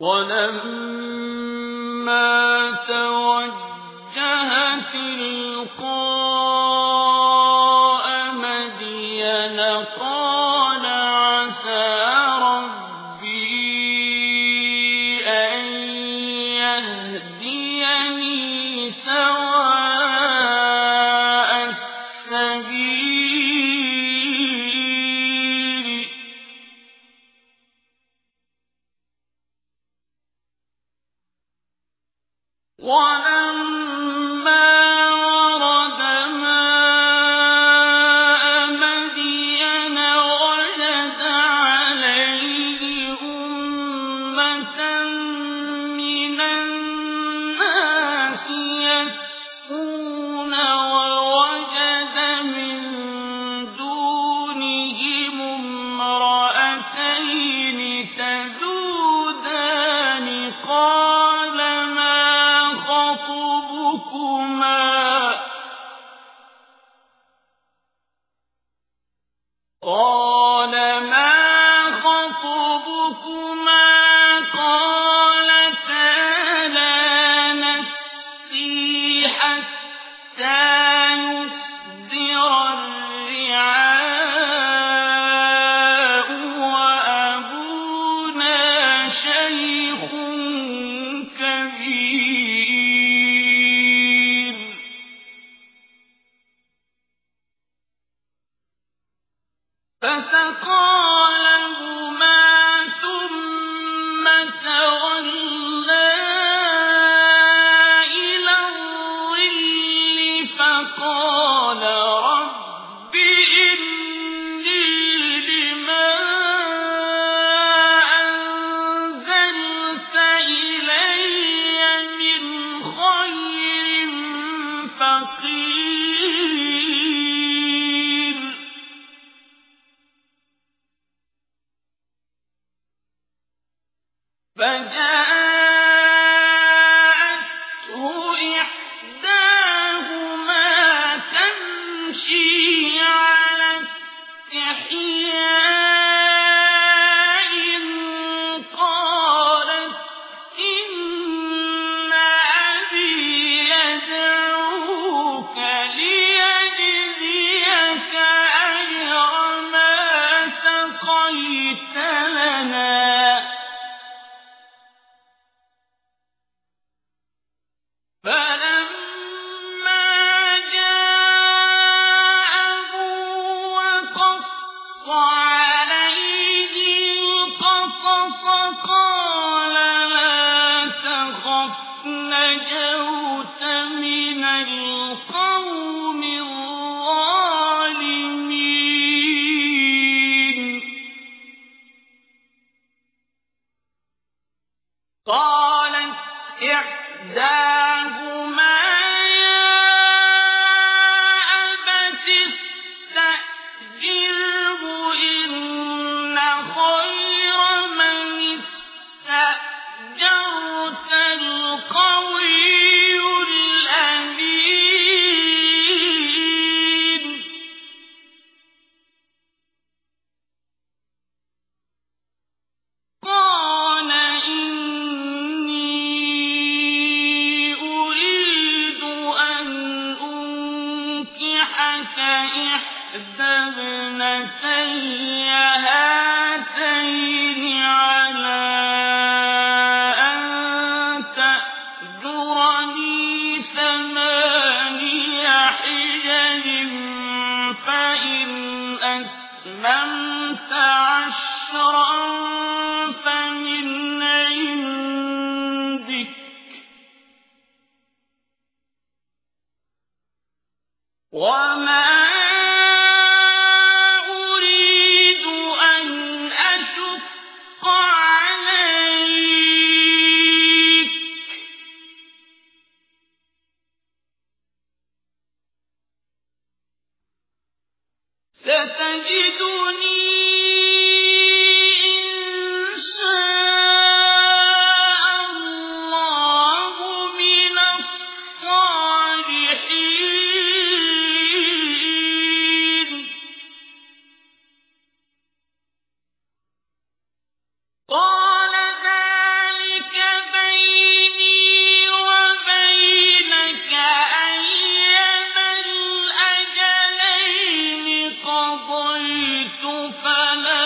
ولما توجه تلقاء مدين قال عسى 我能。خطبكما قالتا لا نسقي حتى يصدر الرعاء وأبونا شيخ كبير. فسقى فقير. فجاءته إحداهما تمشي على عَلَيْهِ قَالَ لَا تَخَفْ نَجَوْتَ مِنَ الْقَوْمِ الظَّالِمِينَ. قَالَتْ إِحْدَاهُمَا أتممت عشرا فمن عندك. وما أتممت ستجدني إن شاء الله من الصالحين. فلا